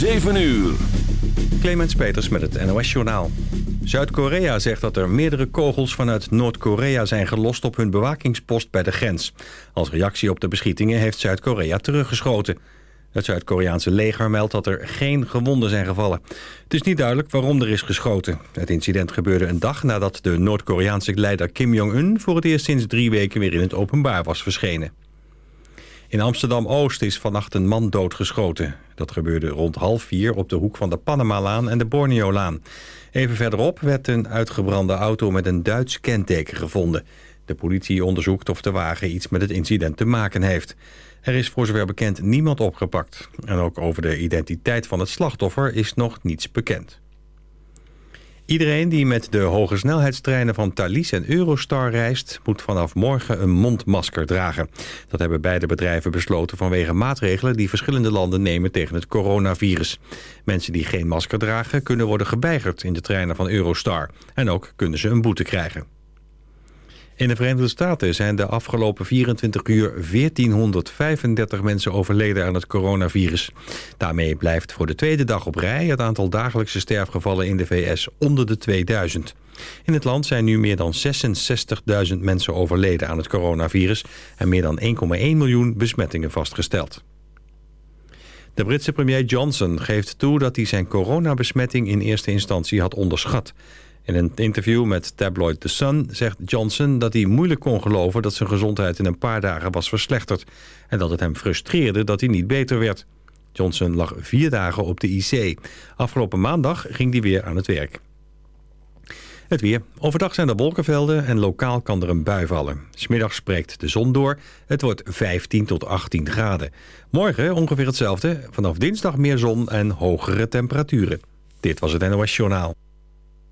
7 uur. Clemens Peters met het NOS-journaal. Zuid-Korea zegt dat er meerdere kogels vanuit Noord-Korea zijn gelost op hun bewakingspost bij de grens. Als reactie op de beschietingen heeft Zuid-Korea teruggeschoten. Het Zuid-Koreaanse leger meldt dat er geen gewonden zijn gevallen. Het is niet duidelijk waarom er is geschoten. Het incident gebeurde een dag nadat de Noord-Koreaanse leider Kim Jong-un... voor het eerst sinds drie weken weer in het openbaar was verschenen. In Amsterdam-Oost is vannacht een man doodgeschoten. Dat gebeurde rond half vier op de hoek van de Panamalaan en de Borneolaan. Even verderop werd een uitgebrande auto met een Duits kenteken gevonden. De politie onderzoekt of de wagen iets met het incident te maken heeft. Er is voor zover bekend niemand opgepakt. En ook over de identiteit van het slachtoffer is nog niets bekend. Iedereen die met de hoge snelheidstreinen van Thalys en Eurostar reist... moet vanaf morgen een mondmasker dragen. Dat hebben beide bedrijven besloten vanwege maatregelen... die verschillende landen nemen tegen het coronavirus. Mensen die geen masker dragen kunnen worden geweigerd in de treinen van Eurostar. En ook kunnen ze een boete krijgen. In de Verenigde Staten zijn de afgelopen 24 uur 1435 mensen overleden aan het coronavirus. Daarmee blijft voor de tweede dag op rij het aantal dagelijkse sterfgevallen in de VS onder de 2000. In het land zijn nu meer dan 66.000 mensen overleden aan het coronavirus en meer dan 1,1 miljoen besmettingen vastgesteld. De Britse premier Johnson geeft toe dat hij zijn coronabesmetting in eerste instantie had onderschat. In een interview met tabloid The Sun zegt Johnson dat hij moeilijk kon geloven dat zijn gezondheid in een paar dagen was verslechterd. En dat het hem frustreerde dat hij niet beter werd. Johnson lag vier dagen op de IC. Afgelopen maandag ging hij weer aan het werk. Het weer. Overdag zijn er wolkenvelden en lokaal kan er een bui vallen. Smiddags spreekt de zon door. Het wordt 15 tot 18 graden. Morgen ongeveer hetzelfde. Vanaf dinsdag meer zon en hogere temperaturen. Dit was het NOS Journaal.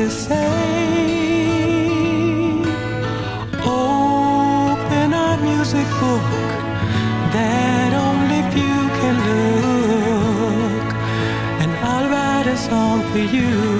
to say. Open a music book that only few can look, and I'll write a song for you.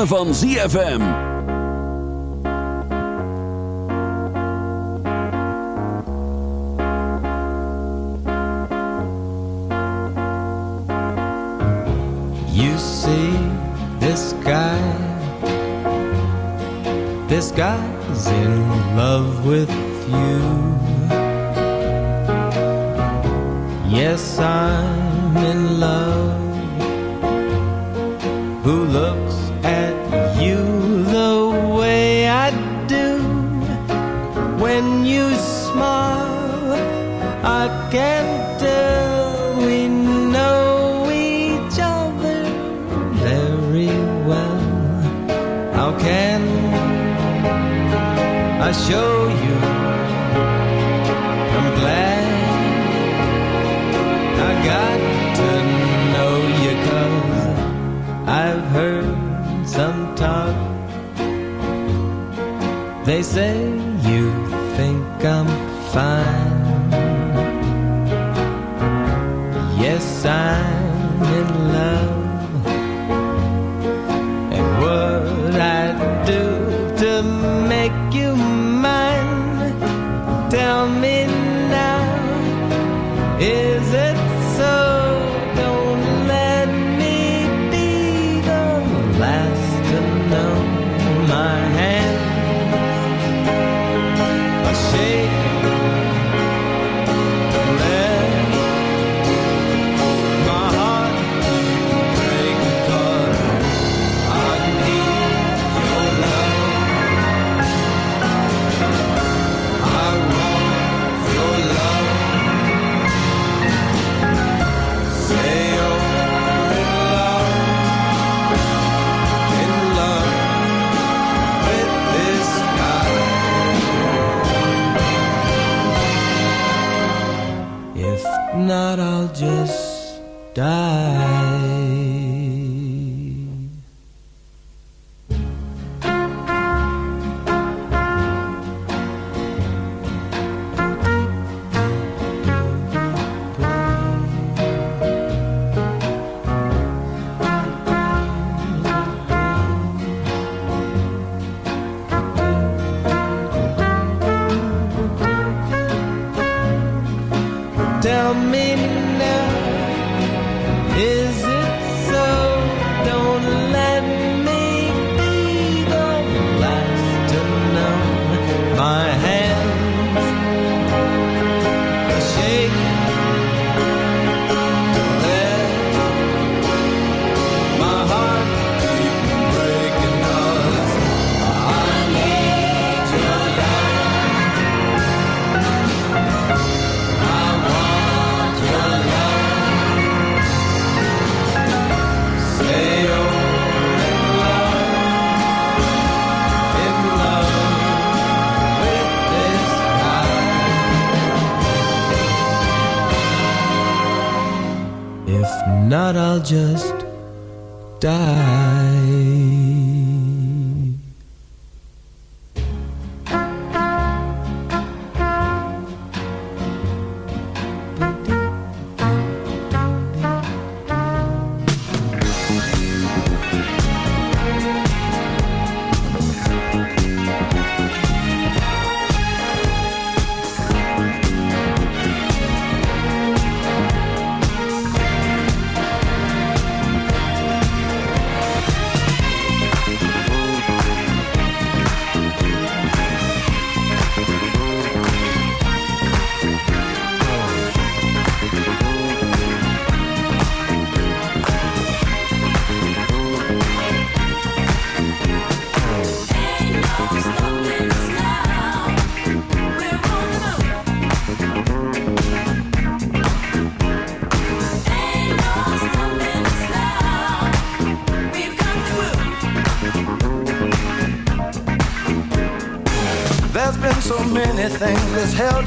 Ritme van ZFM. You see this guy, this guy's in love with you. Yes, I'm in love. Who looks show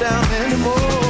down anymore.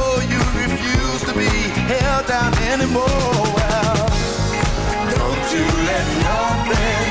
anymore. Don't you let nothing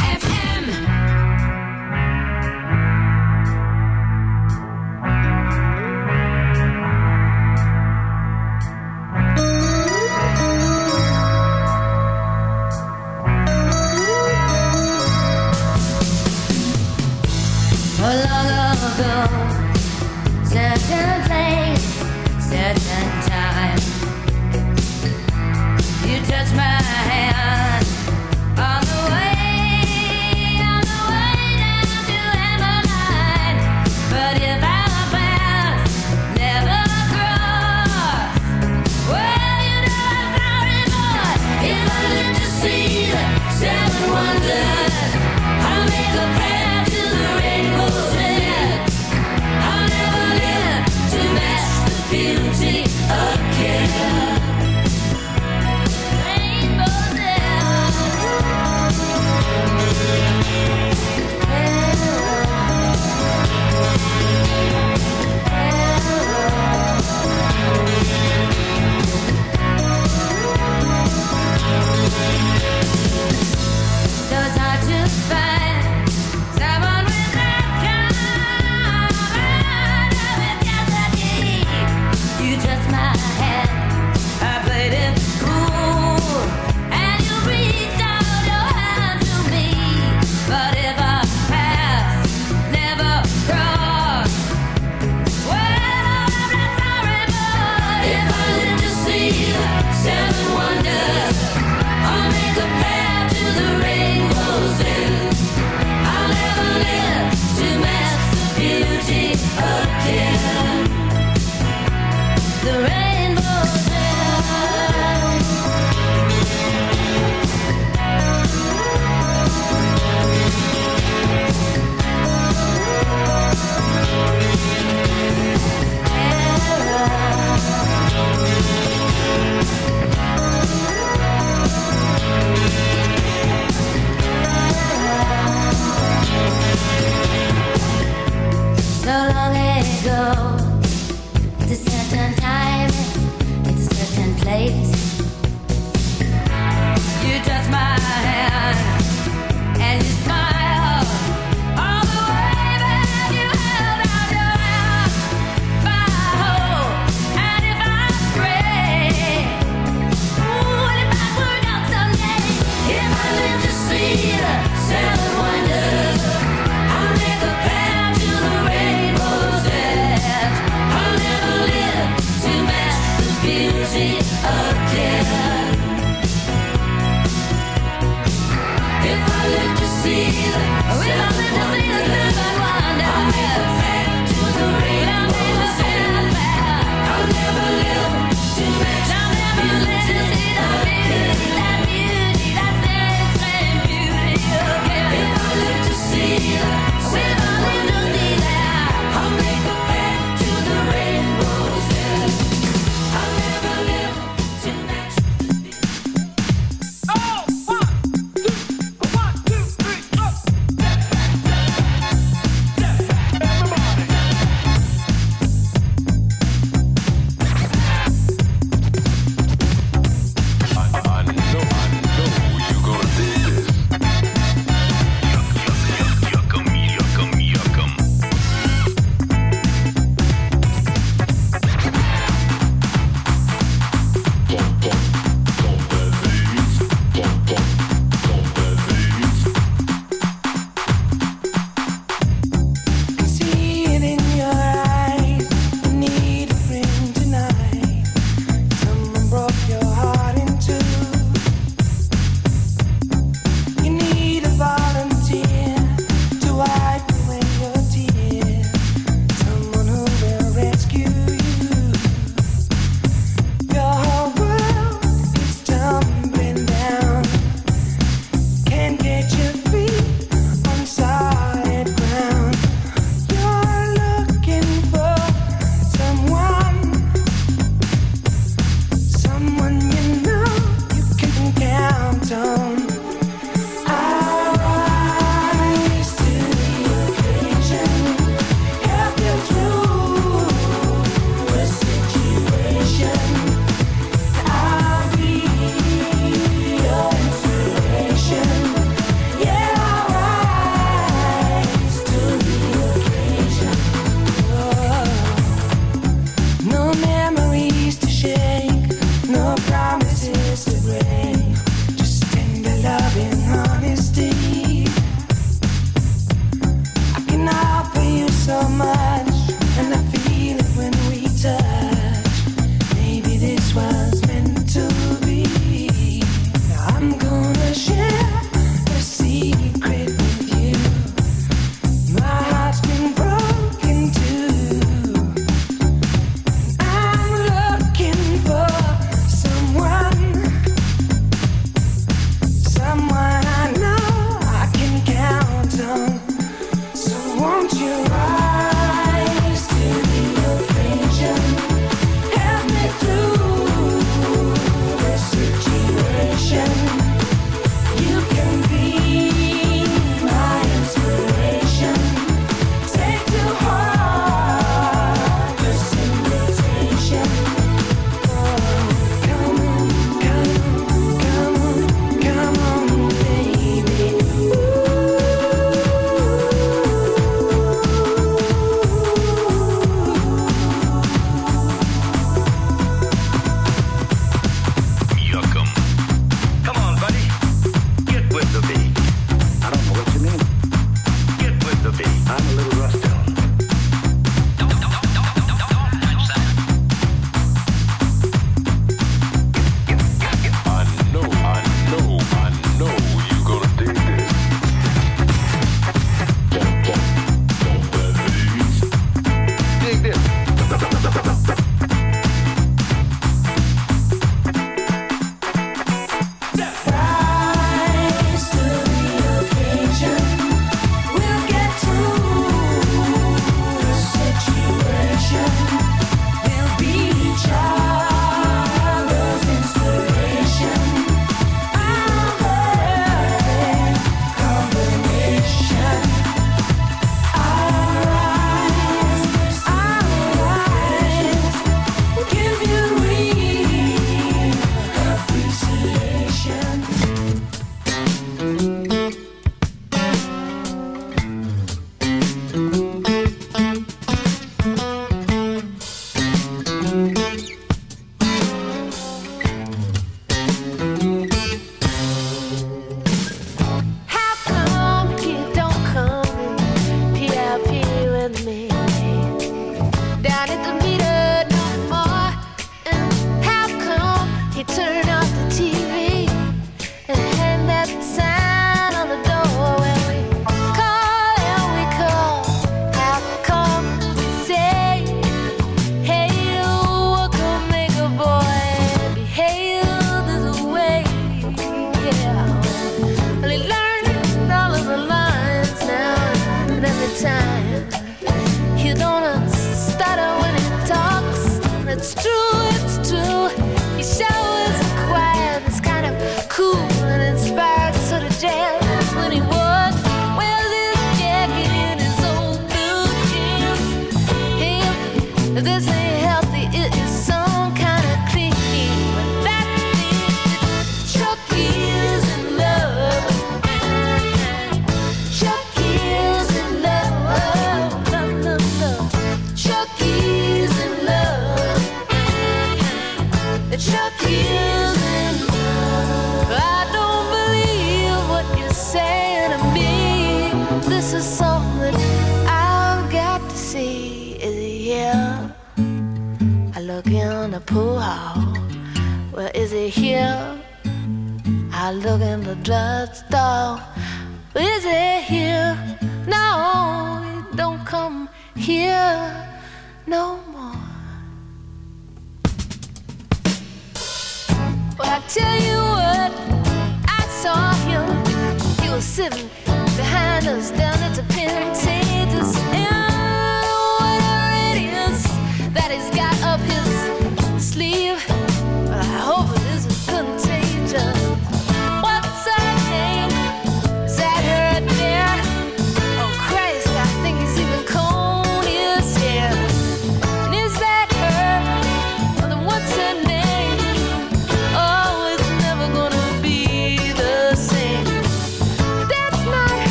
You touch my hand Doesn't it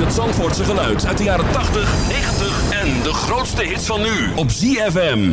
het Zandvoortse geluid uit de jaren 80, 90 en de grootste hits van nu op ZFM.